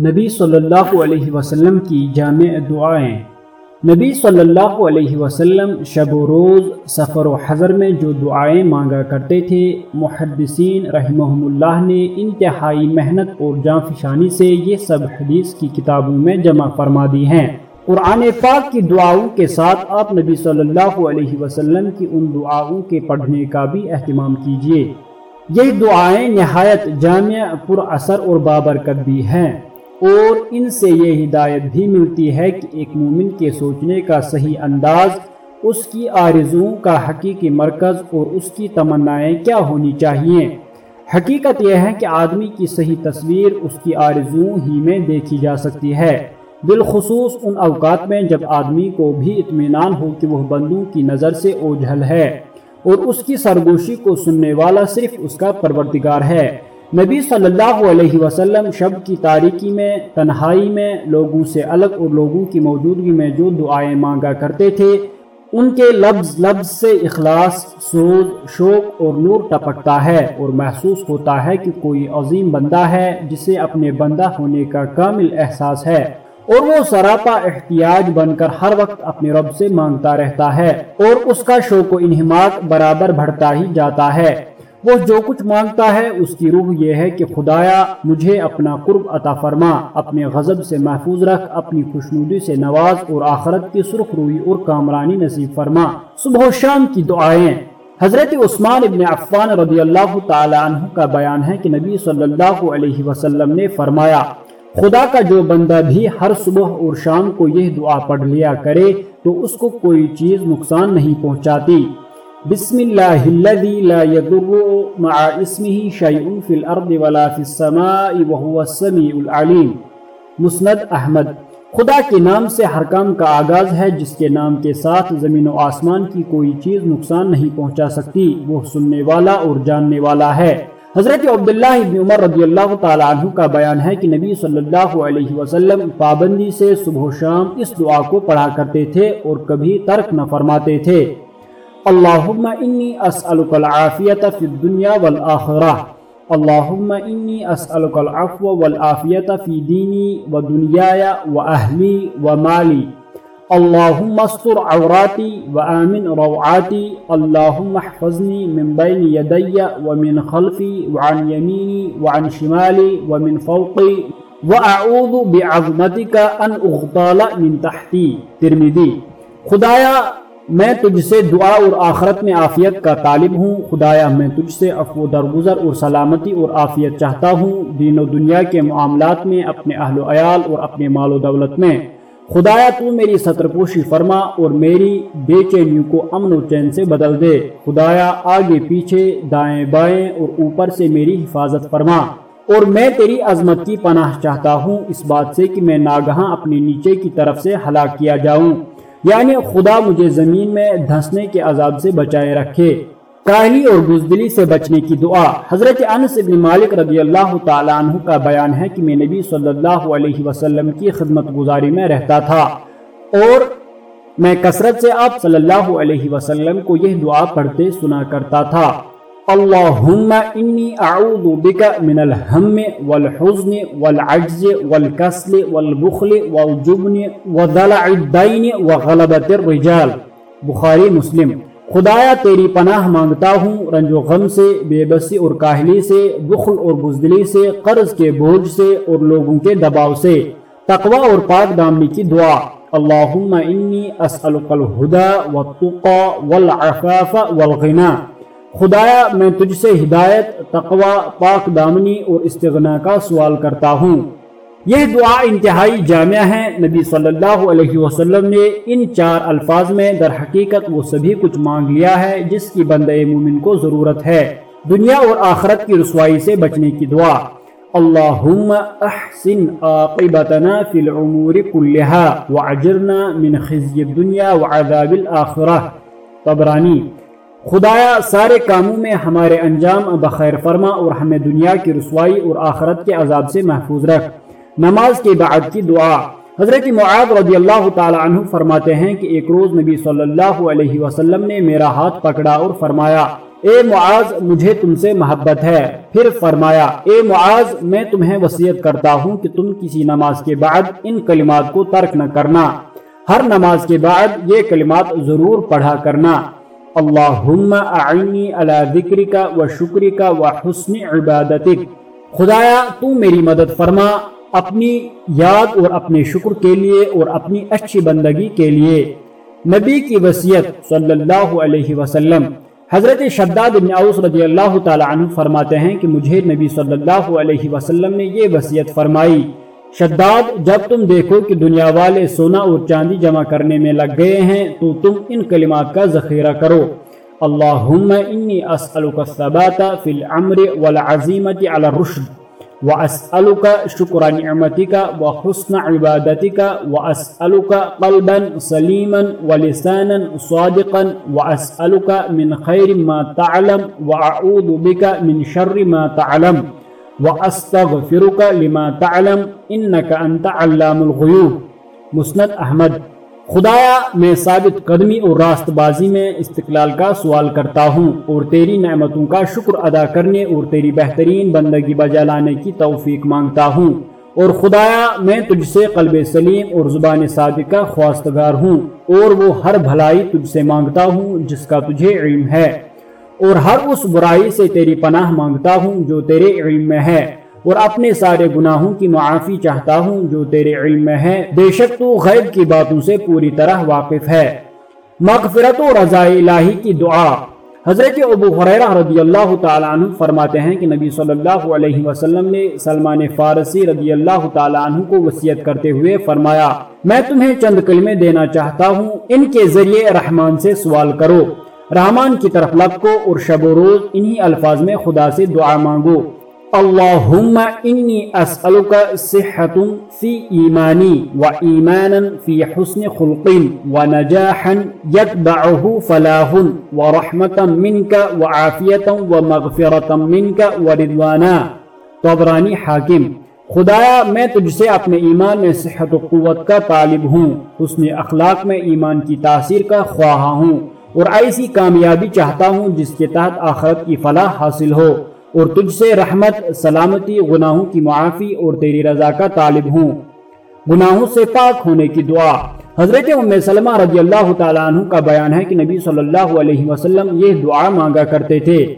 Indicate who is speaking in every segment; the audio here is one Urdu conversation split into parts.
Speaker 1: نبی صلی اللہ علیہ وسلم کی جامع دعائیں۔ نبی صلی اللہ علیہ وسلم شب و روز، سفر و حضر میں جو دعائیں مانگا کرتے تھے، محدثین رحمہم اللہ نے انتہائی محنت اور جان فشانی سے یہ سب حدیث کی کتابوں میں جمع فرما دی ہیں۔ قرآن پاک کی دعاؤں کے ساتھ آپ نبی صلی اللہ علیہ وسلم کی ان دعاؤں کے پڑھنے کا بھی اہتمام کیجیے۔ یہ دعائیں نہایت جامع، پر اثر اور بابرکت بھی ہیں۔ اور ان سے یہ ہدایت بھی ملتی ہے کہ ایک مومن کے سوچنے کا صحیح انداز، اس کی آرزوں کا حقیقی مرکز اور اس کی تمنائیں کیا ہونی چاہیے؟ حقیقت یہ ہے کہ آدمی کی صحیح تصویر، اس کی آرزوں ہی میں دیکھی جا سکتی ہے۔ بالخصوص ان اوقات میں جب آدمی کو بھی اطمینان ہو کہ وہ بندوں کی نظر سے اوجھل ہے اور اس کی سرگوشی کو سننے والا صرف اس کا پروردگار ہے۔ نبی صلی اللہ علیہ وسلم شب کی تاریکی میں، تنہائی میں لوگوں سے الگ اور لوگوں کی موجودگی میں جو دعائیں مانگا کرتے تھے، ان کے لفظ لفظ سے اخلاص، سوز، شوق اور نور ٹپکتا ہے اور محسوس ہوتا ہے کہ کوئی عظیم بندہ ہے جسے اپنے بندہ ہونے کا کامل احساس ہے اور وہ سراپا احتیاج بن کر ہر وقت اپنے رب سے مانگتا رہتا ہے اور اس کا شوق و انہماک برابر بڑھتا ہی جاتا ہے۔ وہ جو کچھ مانگتا ہے اس کی روح یہ ہے کہ خدایا مجھے اپنا قرب عطا فرما، اپنے غضب سے محفوظ رکھ، اپنی خوشنودی سے نواز اور آخرت کی سرخ روئی اور کامرانی نصیب فرما۔ صبح و شام کی دعائیں۔ حضرت عثمان ابن عفان رضی اللہ تعالی عنہ کا بیان ہے کہ نبی صلی اللہ علیہ وسلم نے فرمایا، خدا کا جو بندہ بھی ہر صبح اور شام کو یہ دعا پڑھ لیا کرے تو اس کو کوئی چیز نقصان نہیں پہنچاتی۔ بسم اللہ الذي لا يضر مع اسمه شيء في الارض ولا في السماء وهو السميع العليم مسند احمد۔ خدا کے نام سے ہر کام کا آغاز ہے، جس کے نام کے ساتھ زمین و آسمان کی کوئی چیز نقصان نہیں پہنچا سکتی، وہ سننے والا اور جاننے والا ہے۔ حضرت عبداللہ ابن عمر رضی اللہ تعالیٰ عنہ کا بیان ہے کہ نبی صلی اللہ علیہ وسلم پابندی سے صبح و شام اس دعا کو پڑھا کرتے تھے اور کبھی ترک نہ فرماتے تھے۔ اللهم إني أسألك العافية في الدنيا والآخرة. اللهم إني أسألك العفو والعافية في ديني ودنياي وأهلي ومالي. اللهم استر عوراتي وآمن روعاتي. اللهم احفظني من بين يدي ومن خلفي وعن يميني وعن شمالي ومن فوقي. وأعوذ بعظمتك أن أغتال من تحتي. ترمذي. خدایا میں تجھ سے دعا اور آخرت میں آفیت کا طالب ہوں۔ خدایا، میں تجھ سے افو درگزر اور سلامتی اور آفیت چاہتا ہوں۔ دین و دنیا کے معاملات میں، اپنے اہل و عیال اور اپنے مال و دولت میں۔ خدایا، تو میری سطر پوشی فرما اور میری بے چینیوں کو امن و چین سے بدل دے۔ خدایا، آگے پیچھے دائیں بائیں اور اوپر سے میری حفاظت فرما۔ اور میں تیری عظمت کی پناہ چاہتا ہوں۔ اس بات سے کہ میں ناگہاں اپنے نیچے کی طرف سے ہلاک کیا جاؤں۔ یعنی خدا مجھے زمین میں دھنسنے کے عذاب سے بچائے رکھے۔ کاہلی اور بزدلی سے بچنے کی دعا۔ حضرت انس ابن مالک رضی اللہ تعالیٰ عنہ کا بیان ہے کہ میں نبی صلی اللہ علیہ وسلم کی خدمت گزاری میں رہتا تھا۔ اور میں کثرت سے آپ صلی اللہ علیہ وسلم کو یہ دعا پڑھتے سنا کرتا تھا۔ اللهم إني أعوذ بك من الهم والحزن والعجز والكسل والبخل والجبن وضلع الدين وغلبة الرجال بخاری مسلم خدایا تیری پناہ مانگتا ہوں رنج و غم سے بے بسی اور کاہلی سے بخل اور بزدلی سے قرض کے بوجھ سے اور لوگوں کے دباؤ سے تقوی اور پاک دامنی کی دعا اللہم انی اسألق الہدا والتقا والعفاف والغنا خدایا، میں تجھ سے ہدایت، تقوی، پاک دامنی اور استغنا کا سوال کرتا ہوں۔ یہ دعا انتہائی جامعہ ہے۔ نبی صلی اللہ علیہ وسلم نے ان چار الفاظ میں در حقیقت وہ سبھی کچھ مانگ لیا ہے جس کی بندہ مومن کو ضرورت ہے۔ دنیا اور آخرت کی رسوائی سے بچنے کی دعا۔ اللہم احسن عاقبتنا فی العمور کلہا وعجرنا من خزی الدنیا وعذاب الاخرہ۔ طبرانی خدایا سارے کاموں میں ہمارے انجام بخیر فرما اور ہمیں دنیا کی رسوائی اور آخرت کے عذاب سے محفوظ رکھ۔ نماز کے بعد کی دعا۔ حضرت معاذ رضی اللہ تعالی عنہ فرماتے ہیں کہ ایک روز نبی صلی اللہ علیہ وسلم نے میرا ہاتھ پکڑا اور فرمایا، اے معاذ، مجھے تم سے محبت ہے۔ پھر فرمایا، اے معاذ، میں تمہیں وصیت کرتا ہوں کہ تم کسی نماز کے بعد ان کلمات کو ترک نہ کرنا۔ ہر نماز کے بعد یہ کلمات ضرور پڑھا کرنا۔ اللہم اعنی علی ذکرک و شکرک و حسن عبادتک۔ خدایا، تو میری مدد فرما اپنی یاد اور اپنے شکر کے لیے اور اپنی اچھی بندگی کے لیے۔ نبی کی وصیت صلی اللہ علیہ وسلم۔ حضرت شداد بن عوص رضی اللہ تعالی عنہ فرماتے ہیں کہ مجھے نبی صلی اللہ علیہ وسلم نے یہ وصیت فرمائی۔ شداد، جب تم دیکھو کہ دنیا والے سونا اور چاندی جمع کرنے میں لگ گئے ہیں، تو تم ان کلمات کا ذخیرہ کرو۔ اللہم انی اسألک الثبات فی العمر والعظیمت علی الرشد وأسألك شكر نعمتك وحسن عبادتك وأسألك قلبا سليما ولسانا صادقا وأسألك من خير ما تعلم، وأعوذ بك من شر ما تعلم۔ وأستغفرك لما تعلم إنك أنت علام الغيوب۔ مسند أحمد خدایا، میں ثابت قدمی اور راست بازی میں استقلال کا سوال کرتا ہوں اور تیری نعمتوں کا شکر ادا کرنے اور تیری بہترین بندگی بجا لانے کی توفیق مانگتا ہوں۔ اور خدایا، میں تجھ سے قلب سلیم اور زبان صادقہ خواستگار ہوں اور وہ ہر بھلائی تجھ سے مانگتا ہوں جس کا تجھے علم ہے۔ اور ہر اس برائی سے تیری پناہ مانگتا ہوں جو تیرے علم میں ہے اور اپنے سارے گناہوں کی معافی چاہتا ہوں جو تیرے علم میں ہے۔ بے شک تو غیب کی باتوں سے پوری طرح واقف ہے۔ مغفرت و رضا الہی کی دعا۔ حضرت ابو حریرہ رضی اللہ تعالیٰ عنہ فرماتے ہیں کہ نبی صلی اللہ علیہ وسلم نے سلمان فارسی رضی اللہ تعالیٰ عنہ کو وصیت کرتے ہوئے فرمایا، میں تمہیں چند کلمے دینا چاہتا ہوں، ان کے ذریعے رحمان سے سوال کرو۔ رحمان کی طرف لگ کو اور شب و روز انہی الفاظ میں خدا سے دعا مانگو۔ اللهم إني أسألك صحة في إيماني وإيمانا في حسن خلق و ونجاحا يتبعه فلاح ورحمة منك وعافية ومغفرة منك ورضوانا طبرانی حاکم، خدایا میں تجھ سے اپنے ایمان میں صحت و قوت کا طالب ہوں، حسن اخلاق میں ایمان کی تاثیر کا خواہاں ہوں۔ اور ایسی کامیابی چاہتا ہوں جس کے تحت آخرت کی فلاح حاصل ہو اور تجھ سے رحمت، سلامتی، گناہوں کی معافی اور تیری رضا کا طالب ہوں۔ گناہوں سے پاک ہونے کی دعا۔ حضرت ام سلمہ رضی اللہ تعالیٰ عنہ کا بیان ہے کہ نبی صلی اللہ علیہ وسلم یہ دعا مانگا کرتے تھے۔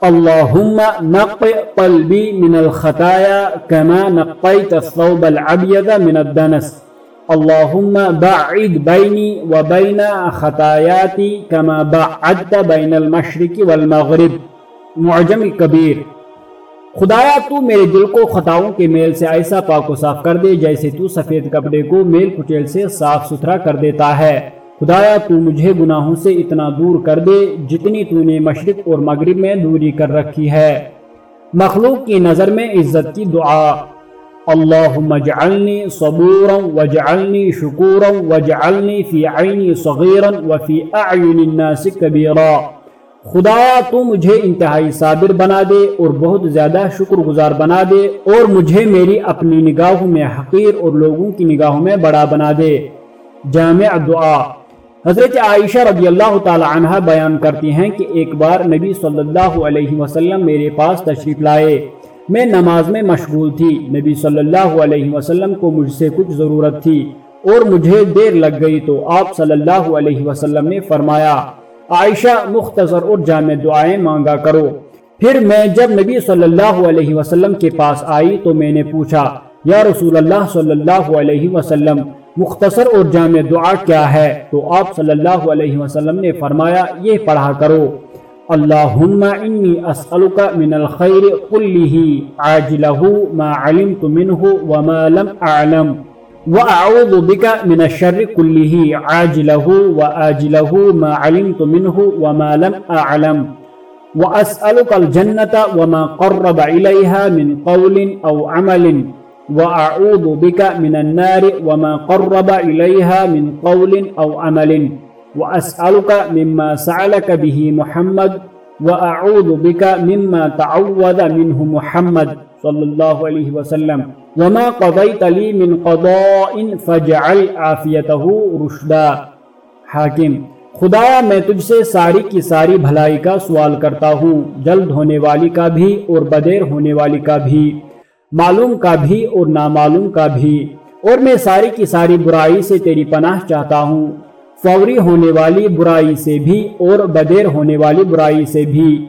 Speaker 1: اللہم نق قلبی من الخطایا کما نقیت الثوب العبید من الدنس۔ اللہم بعید بینی و بین خطایاتی کما بعدت بین المشرق والمغرب۔ معجم کبیر۔ خدایا، تو میرے دل کو خطاؤں کے میل سے ایسا پاک و صاف کر دے جیسے تو سفید کپڑے کو میل کچیل سے صاف ستھرا کر دیتا ہے۔ خدایا، تو مجھے گناہوں سے اتنا دور کر دے جتنی تو نے مشرق اور مغرب میں دوری کر رکھی ہے۔ مخلوق کی نظر میں عزت کی دعا۔ اللہم اجعلنی صبورا وجعلنی شکورا وجعلنی فی عینی صغیرا وفی اعین الناس کبیرا خدایا تو مجھے انتہائی صابر بنا دے اور بہت زیادہ شکر گزار بنا دے اور مجھے میری اپنی نگاہوں میں حقیر اور لوگوں کی نگاہوں میں بڑا بنا دے. جامع دعا. حضرت عائشہ رضی اللہ تعالی عنہ بیان کرتی ہیں کہ ایک بار نبی صلی اللہ علیہ وسلم میرے پاس تشریف لائے. میں نماز میں مشغول تھی۔ نبی صلی اللہ علیہ وسلم کو مجھ سے کچھ ضرورت تھی اور مجھے دیر لگ گئی تو آپ صلی اللہ علیہ وسلم نے فرمایا، عائشہ مختصر اور جامع دعائیں مانگا کرو۔ پھر میں جب نبی صلی اللہ علیہ وسلم کے پاس آئی تو میں نے پوچھا، یا رسول اللہ صلی اللہ علیہ وسلم، مختصر اور جامع دعا کیا ہے؟ تو آپ صلی اللہ علیہ وسلم نے فرمایا، یہ پڑھا کرو۔ اللہم انی اسألک من الخیر قلہ عاجلہ ما علمت منہ وما لم أعلم وأعوذ بك من الشر كله عاجله وآجله ما علمت منه وما لم أعلم وأسألك الجنة وما قرب إليها من قول أو عمل وأعوذ بك من النار وما قرب إليها من قول أو عمل. وأسألك مما سألك به محمد وأعوذ بك مما تعوذ منه محمد صلی اللہ علیہ وسلم. وما قضیت لی من قضاء فجعل عافیته رشدا. حاکم خدایا میں تجھ سے ساری کی ساری بھلائی کا سوال کرتا ہوں، جلد ہونے والی کا بھی اور بدیر ہونے والی کا بھی، معلوم کا بھی اور نامعلوم کا بھی۔ اور میں ساری کی ساری برائی سے تیری پناہ چاہتا ہوں۔ فوری ہونے والی برائی سے بھی اور بدیر ہونے والی برائی سے بھی،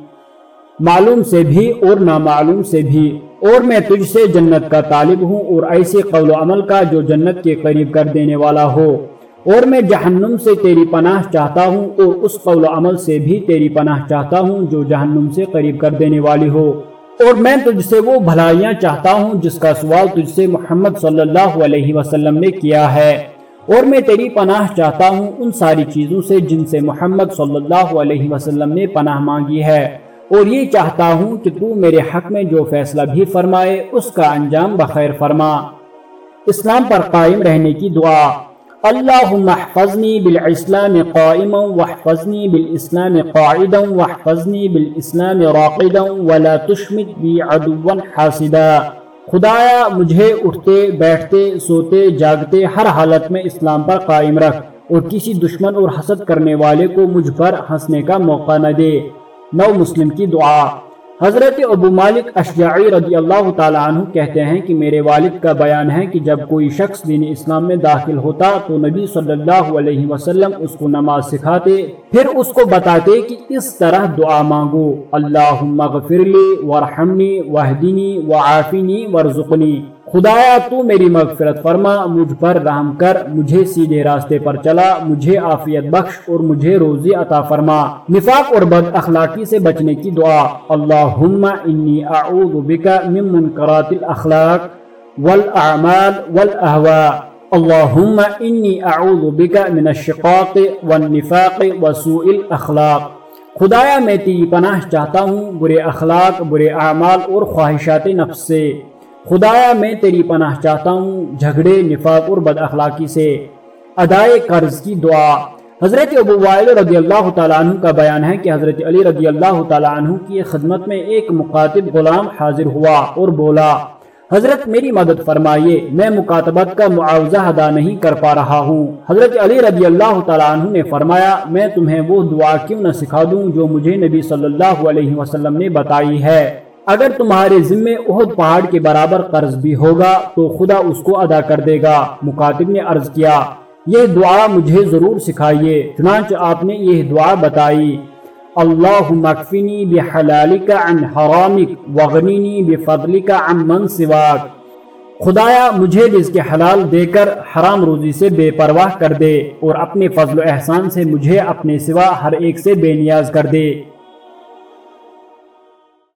Speaker 1: معلوم سے بھی اور نامعلوم سے بھی۔ اور میں تجھ سے جنت کا طالب ہوں اور ایسے قول و عمل کا جو جنت کے قریب کر دینے والا ہو۔ اور میں جہنم سے تیری پناہ چاہتا ہوں اور اس قول و عمل سے بھی تیری پناہ چاہتا ہوں جو جہنم سے قریب کر دینے والی ہو۔ اور میں تجھ سے وہ بھلائیاں چاہتا ہوں جس کا سوال تجھ سے محمد صلی اللہ علیہ وسلم نے کیا ہے۔ اور میں تیری پناہ چاہتا ہوں ان ساری چیزوں سے جن سے محمد صلی اللہ علیہ وسلم نے پناہ مانگی ہے۔ اور یہ چاہتا ہوں کہ تو میرے حق میں جو فیصلہ بھی فرمائے، اس کا انجام بخیر فرما۔ اسلام پر قائم رہنے کی دعا۔ اللهم احفظني بالإسلام قائما واحفظني بالإسلام قاعدا واحفظني بالإسلام راقدا ولا تشمت بي عدوا حاسدا۔ خدایا مجھے اٹھتے، بیٹھتے، سوتے، جاگتے، ہر حالت میں اسلام پر قائم رکھ اور کسی دشمن اور حسد کرنے والے کو مجھ پر ہنسنے کا موقع نہ دے۔ نو مسلم کی دعا۔ حضرت ابو مالک اشجعی رضی اللہ تعالیٰ عنہ کہتے ہیں کہ میرے والد کا بیان ہے کہ جب کوئی شخص دین اسلام میں داخل ہوتا تو نبی صلی اللہ علیہ وسلم اس کو نماز سکھاتے، پھر اس کو بتاتے کہ اس طرح دعا مانگو، اللہم اغفر لی، ورحمنی وحدینی وعافینی ورزقنی۔ خدایا تو میری مغفرت فرما، مجھ پر رحم کر، مجھے سیدھے راستے پر چلا، مجھے عافیت بخش اور مجھے روزی عطا فرما۔ نفاق اور بد اخلاقی سے بچنے کی دعا۔ اللہم انی اعوذ بکا من منکرات الاخلاق والاعمال والاہواء اللہم انی اعوذ بکا من الشقاق والنفاق وسوء الاخلاق۔ خدایا، میں تیری پناہ چاہتا ہوں، برے اخلاق، برے اعمال اور خواہشات نفس سے۔ خدایا میں تیری پناہ چاہتا ہوں، جھگڑے، نفاق اور بد اخلاقی سے ادائے قرض کی دعا۔ حضرت ابو وائل رضی اللہ تعالیٰ عنہ کا بیان ہے کہ حضرت علی رضی اللہ تعالیٰ عنہ کی خدمت میں ایک مقاتب غلام حاضر ہوا اور بولا، حضرت میری مدد فرمائیے، میں مکاتبت کا معاوضہ ادا نہیں کر پا رہا ہوں۔ حضرت علی رضی اللہ تعالیٰ عنہ نے فرمایا، میں تمہیں وہ دعا کیوں نہ سکھا دوں جو مجھے نبی صلی اللہ علیہ وسلم نے بتائی ہے؟ اگر تمہارے ذمے اہد پہاڑ کے برابر قرض بھی ہوگا تو خدا اس کو ادا کر دے گا۔ مکاتب نے عرض کیا، یہ دعا مجھے ضرور سکھائیے، چنانچہ آپ نے یہ دعا بتائی۔ اللہ مکفنی بحلالک عن حرامک وغنینی بفضلک عن من سواک۔ خدایا، مجھے رزق حلال دے کر حرام روزی سے بے پرواہ کر دے اور اپنے فضل و احسان سے مجھے اپنے سوا ہر ایک سے بے نیاز کر دے۔